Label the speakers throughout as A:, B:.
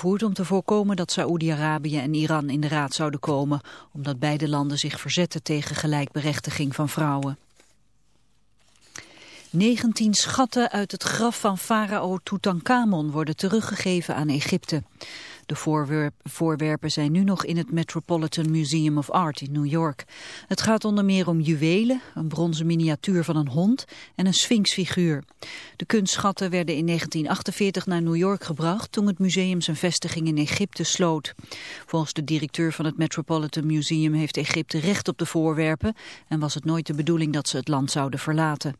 A: voert om te voorkomen dat Saoedi-Arabië en Iran in de raad zouden komen, omdat beide landen zich verzetten tegen gelijkberechtiging van vrouwen. 19 schatten uit het graf van farao Tutankhamon worden teruggegeven aan Egypte. De voorwerpen zijn nu nog in het Metropolitan Museum of Art in New York. Het gaat onder meer om juwelen, een bronzen miniatuur van een hond en een sphinxfiguur. De kunstschatten werden in 1948 naar New York gebracht toen het museum zijn vestiging in Egypte sloot. Volgens de directeur van het Metropolitan Museum heeft Egypte recht op de voorwerpen en was het nooit de bedoeling dat ze het land zouden verlaten.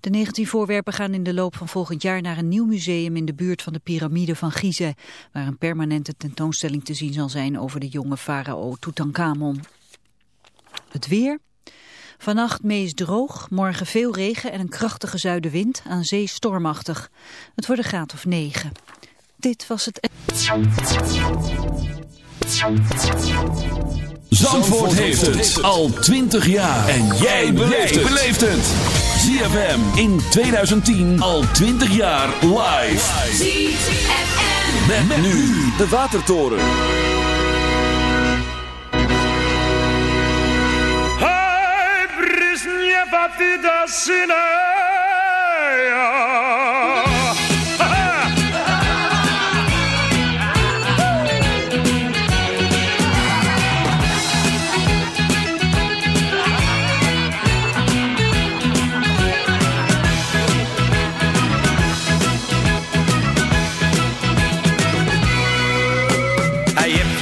A: De 19 voorwerpen gaan in de loop van volgend jaar naar een nieuw museum in de buurt van de piramide van Gizeh, waar een permanente tentoonstelling te zien zal zijn over de jonge farao Tutankhamon. Het weer. Vannacht meest droog, morgen veel regen en een krachtige zuidenwind, aan zee stormachtig. Het wordt een graad of 9. Dit was het...
B: Zandvoort heeft het al 20 jaar. En jij beleeft het. ZFM in 2010 al 20 jaar live. ZFM. Met, met nu de Watertoren.
C: Hij brisnie wat die dat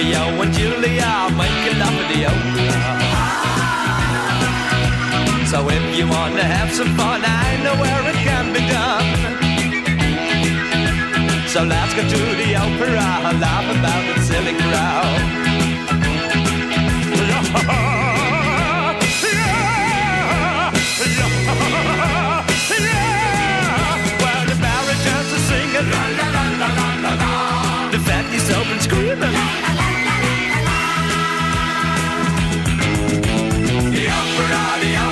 D: Romeo and Julia making love in the opera. So if you wanna have some fun, I know where it can be done. So let's go to the opera, laugh about the silly crowd. The fact is open screaming. The
E: Everybody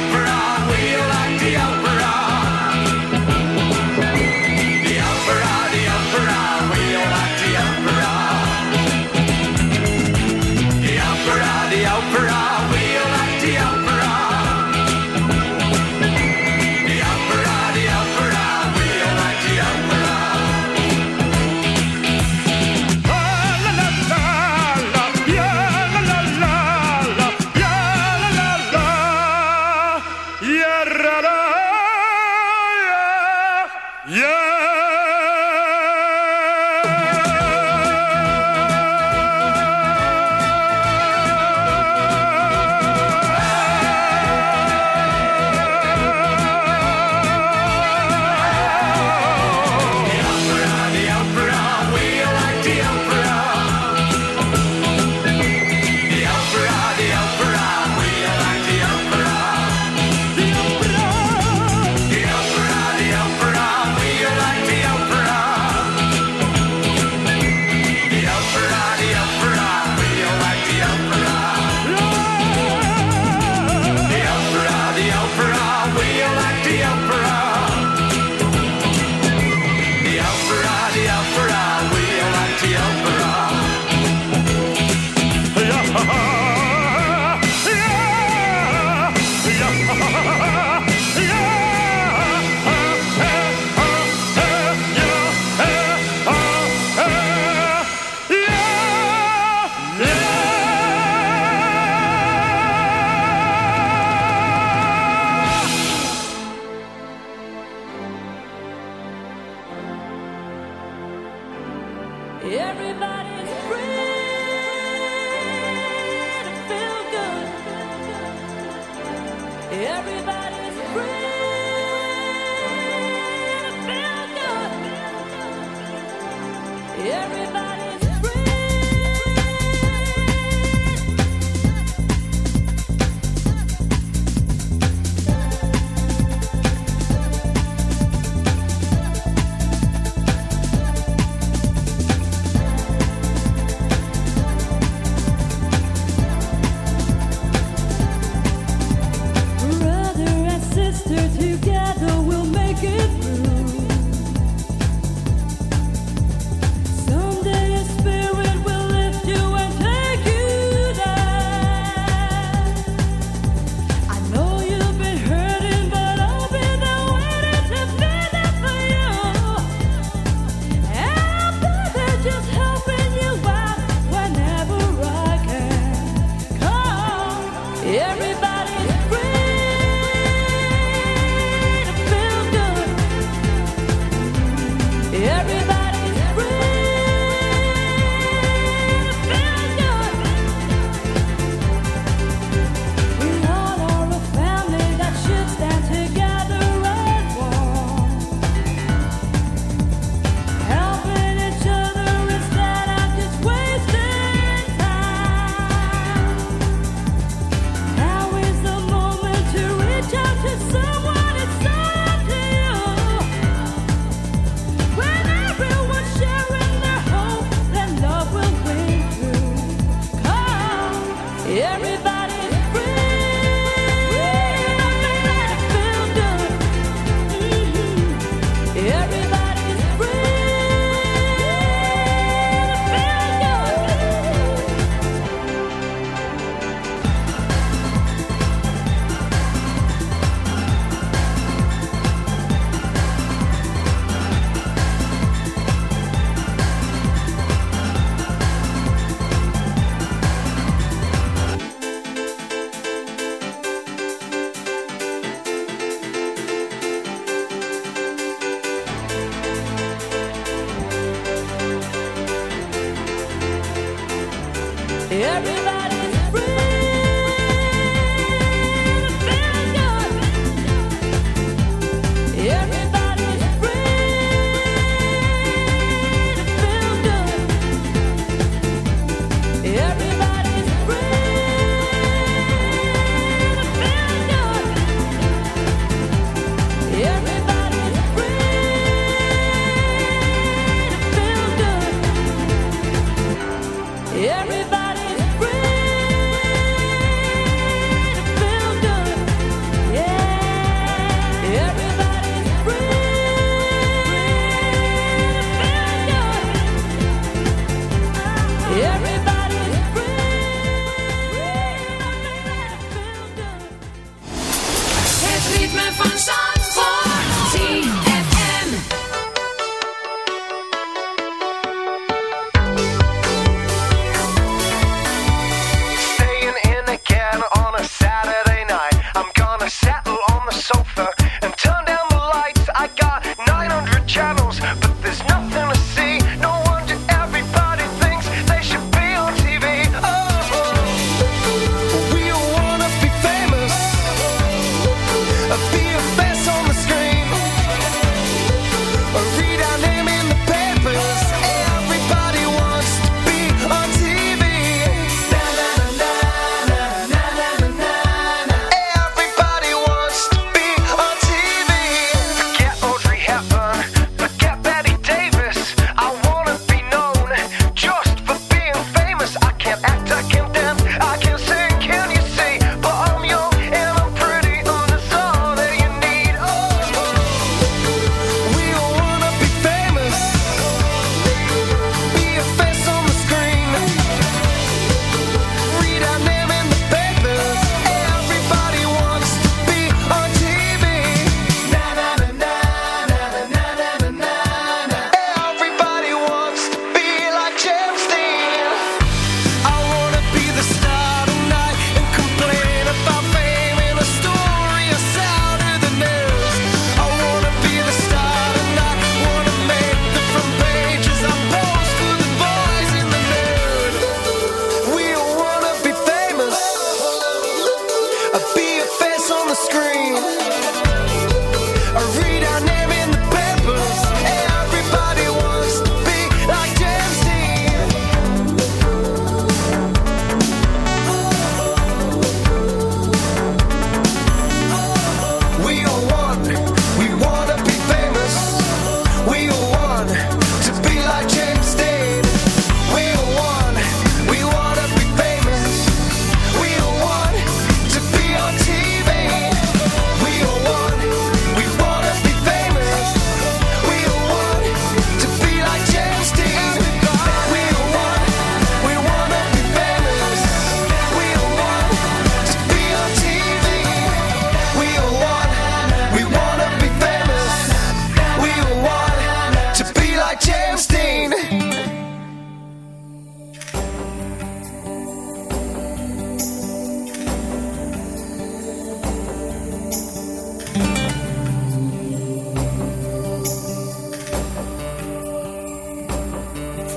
E: Everybody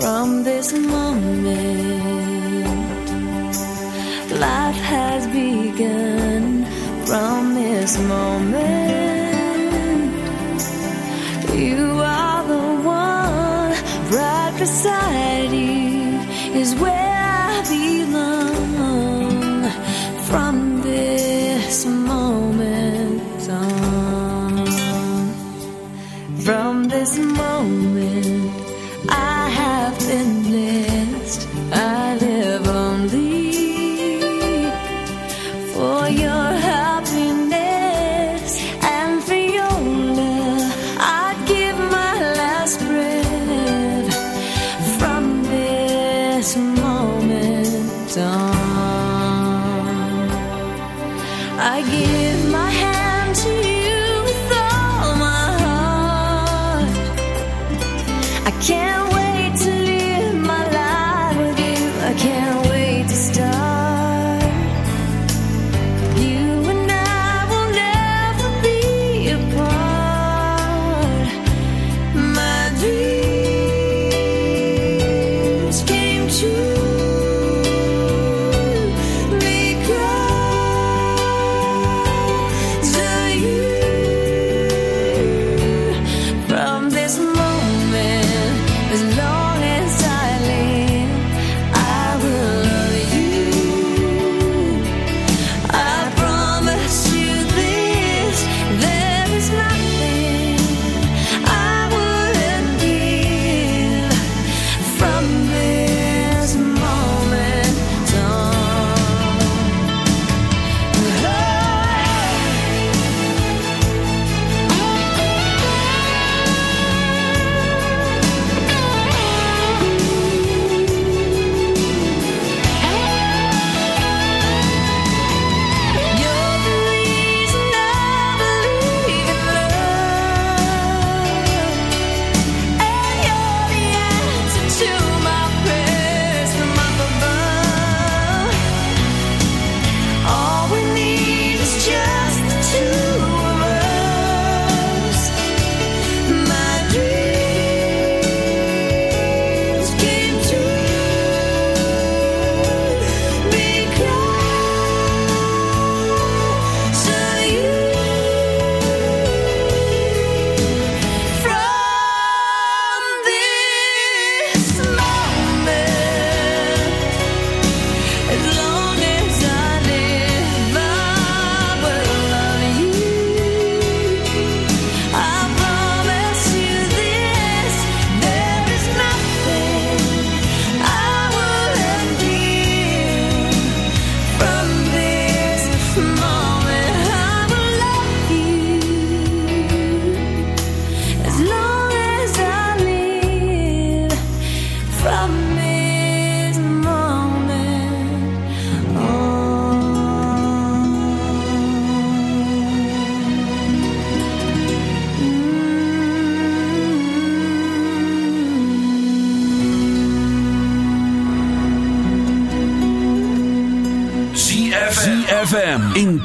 F: From this moment, life has begun. From this moment.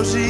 G: los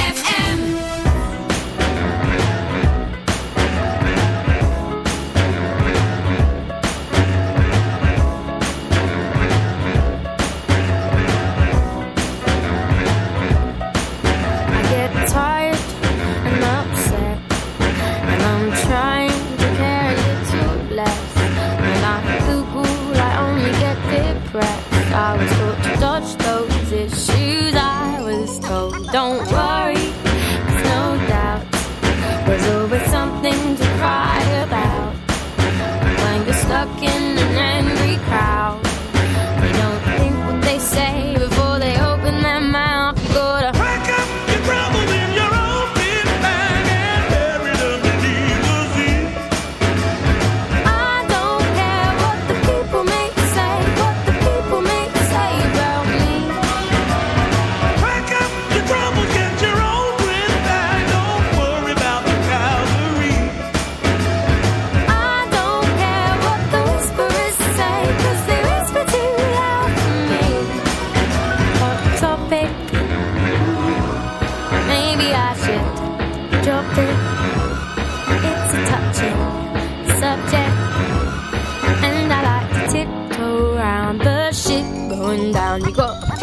H: going down you
B: go.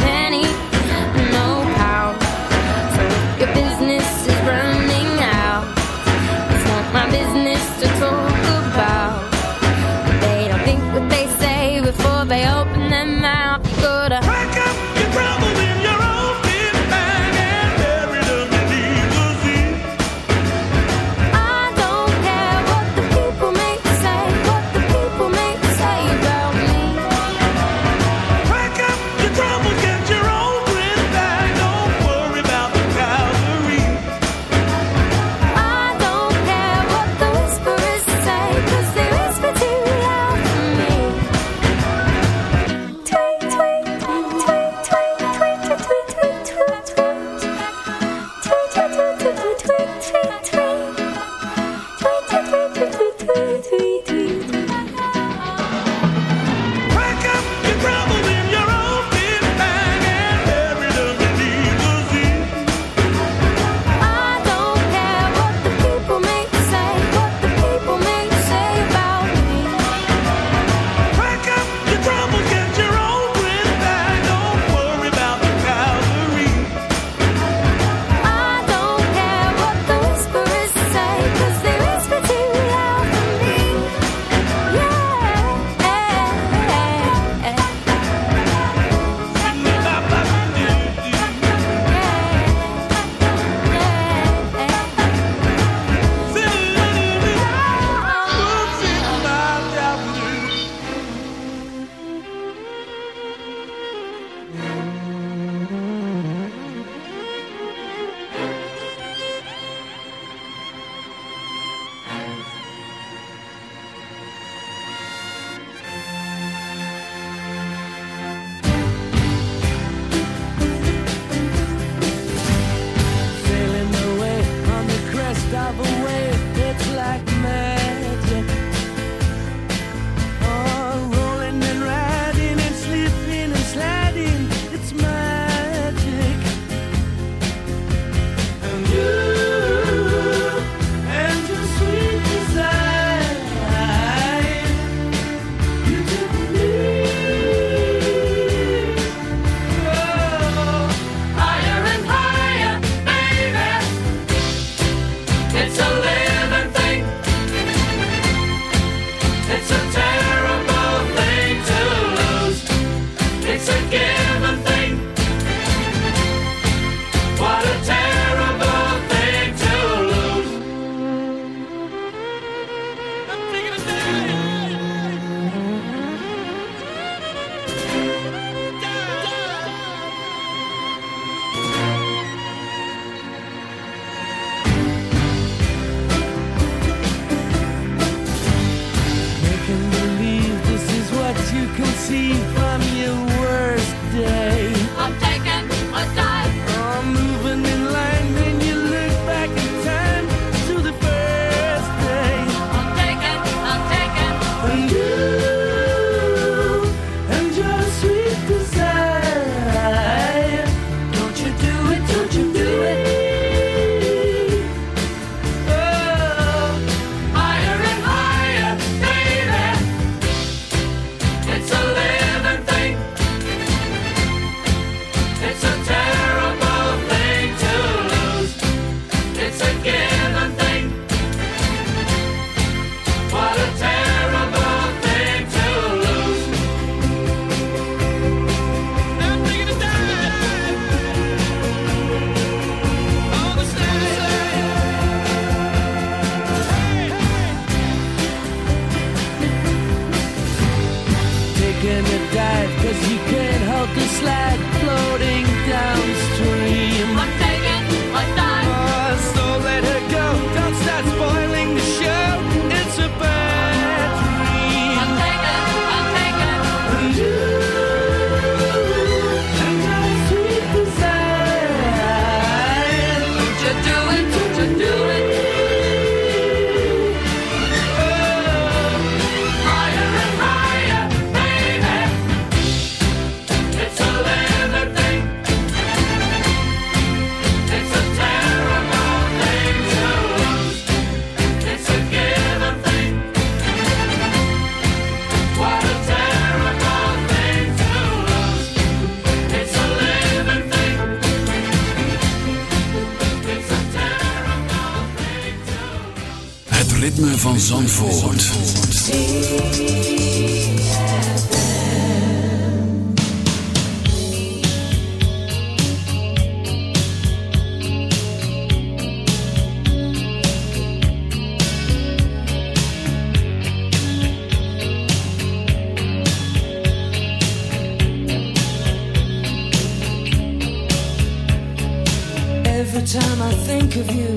F: I think of you,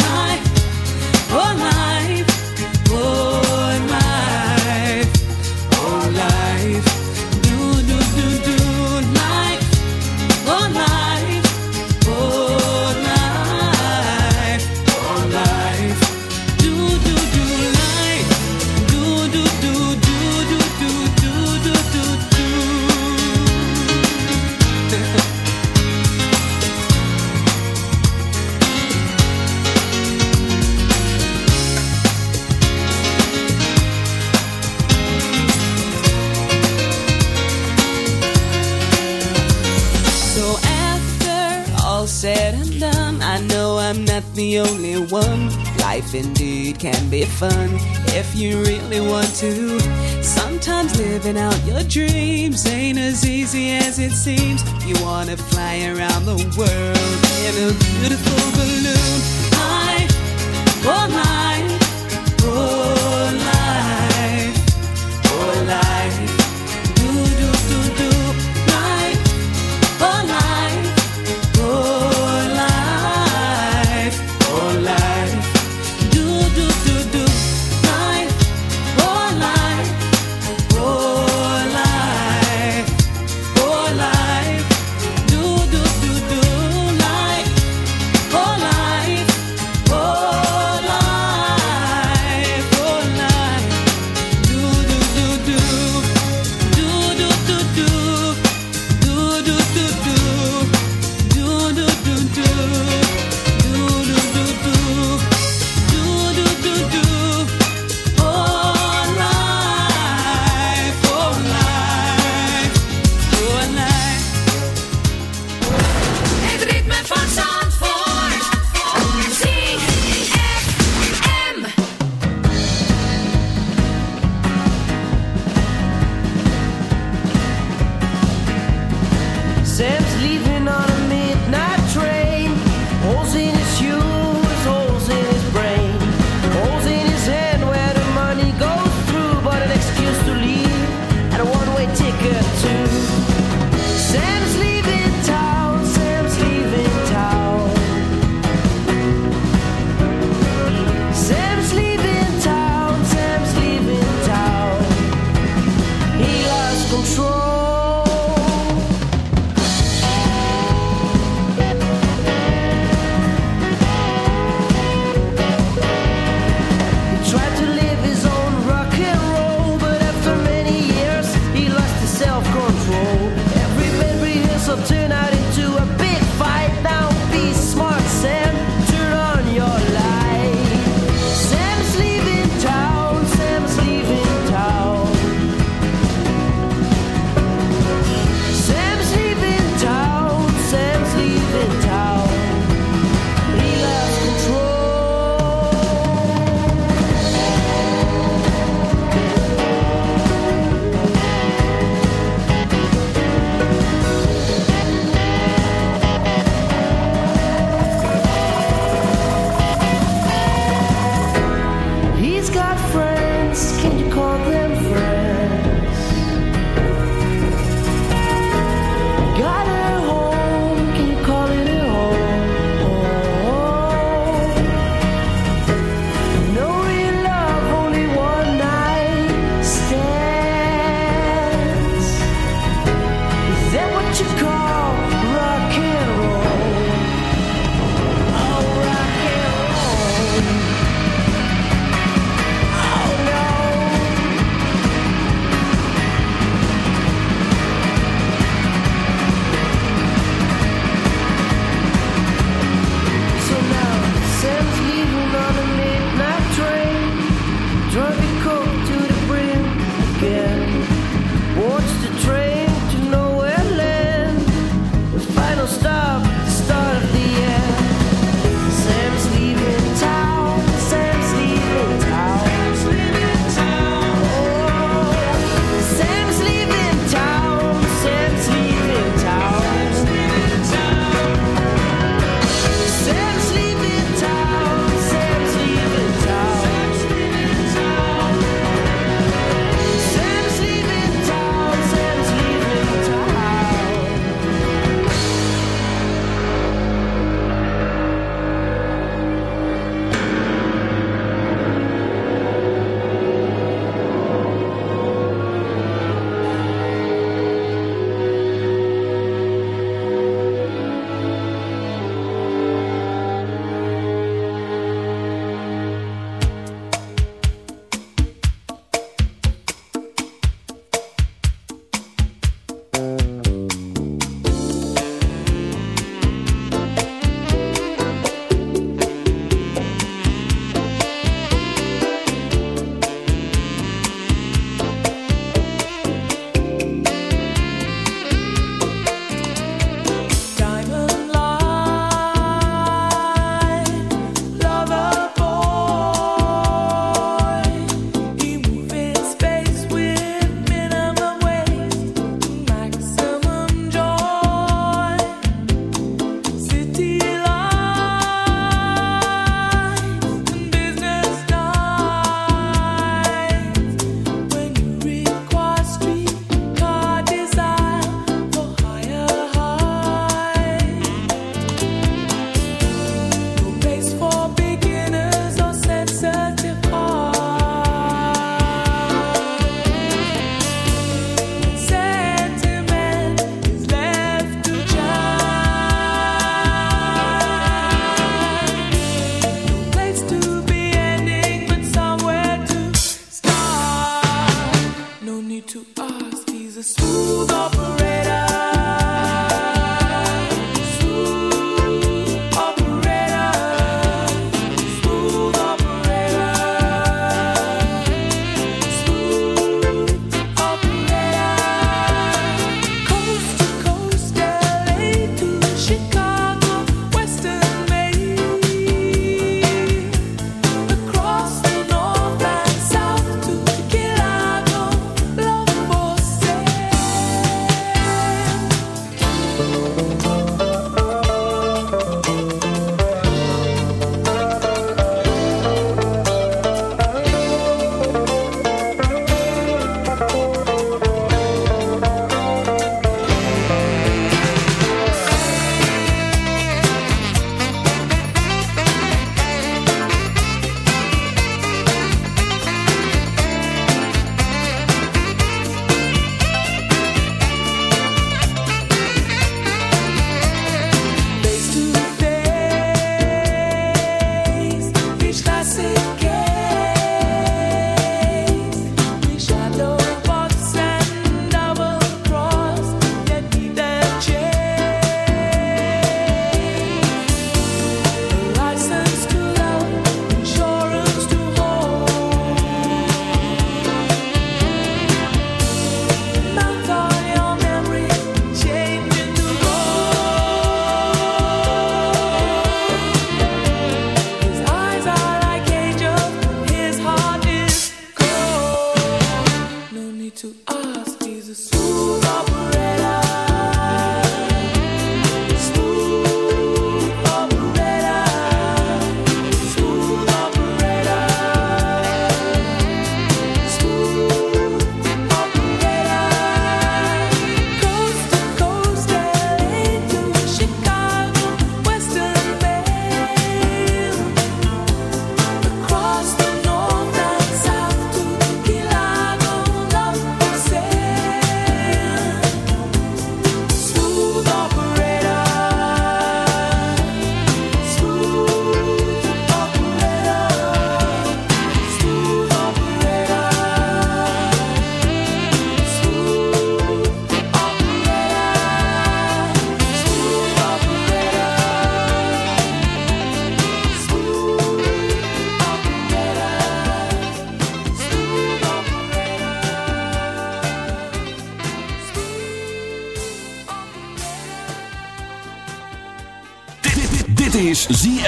I: fun if you really want to. Sometimes living out your dreams ain't as easy as it seems. You wanna fly around the world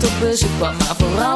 J: kant op, dus kwam maar vooral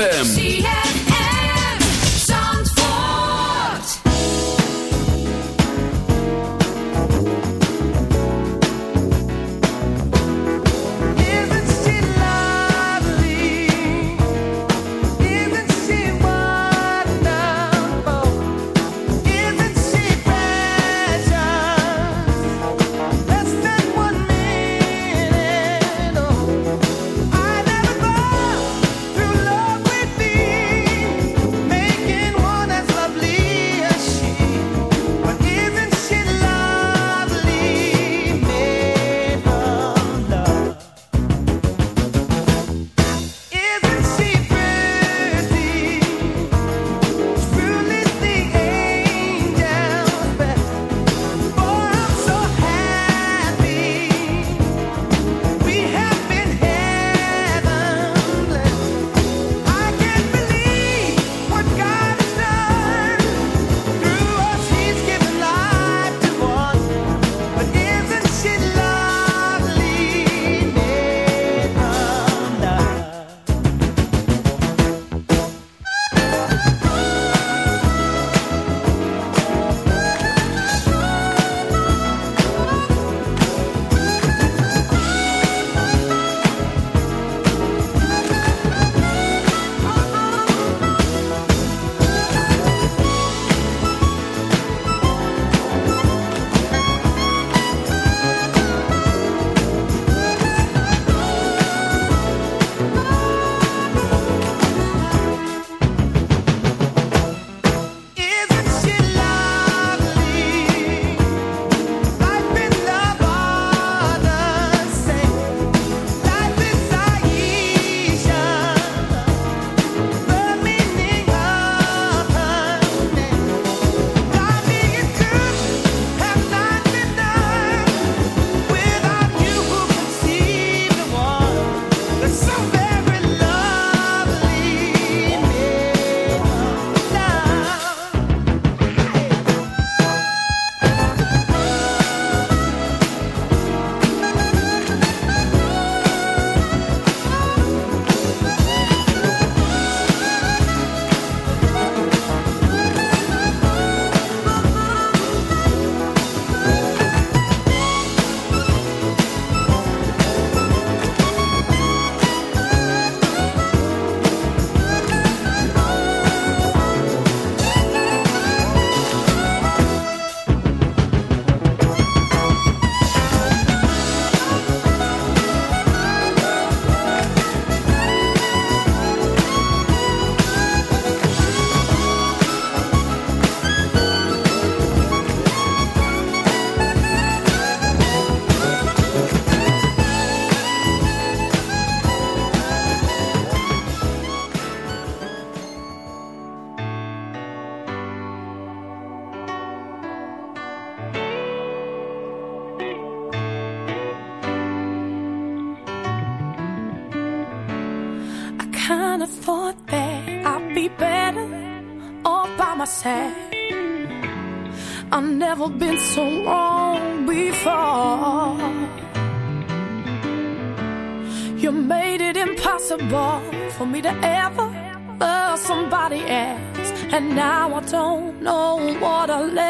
E: ZFM. Now I don't know what I left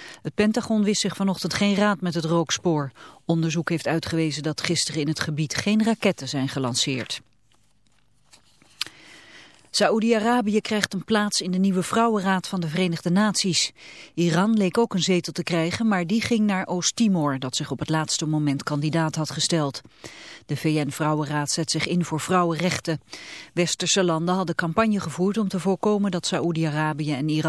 A: Het Pentagon wist zich vanochtend geen raad met het rookspoor. Onderzoek heeft uitgewezen dat gisteren in het gebied geen raketten zijn gelanceerd. Saoedi-Arabië krijgt een plaats in de nieuwe Vrouwenraad van de Verenigde Naties. Iran leek ook een zetel te krijgen, maar die ging naar Oost-Timor, dat zich op het laatste moment kandidaat had gesteld. De VN-Vrouwenraad zet zich in voor vrouwenrechten. Westerse landen hadden campagne gevoerd om te voorkomen dat Saoedi-Arabië en Iran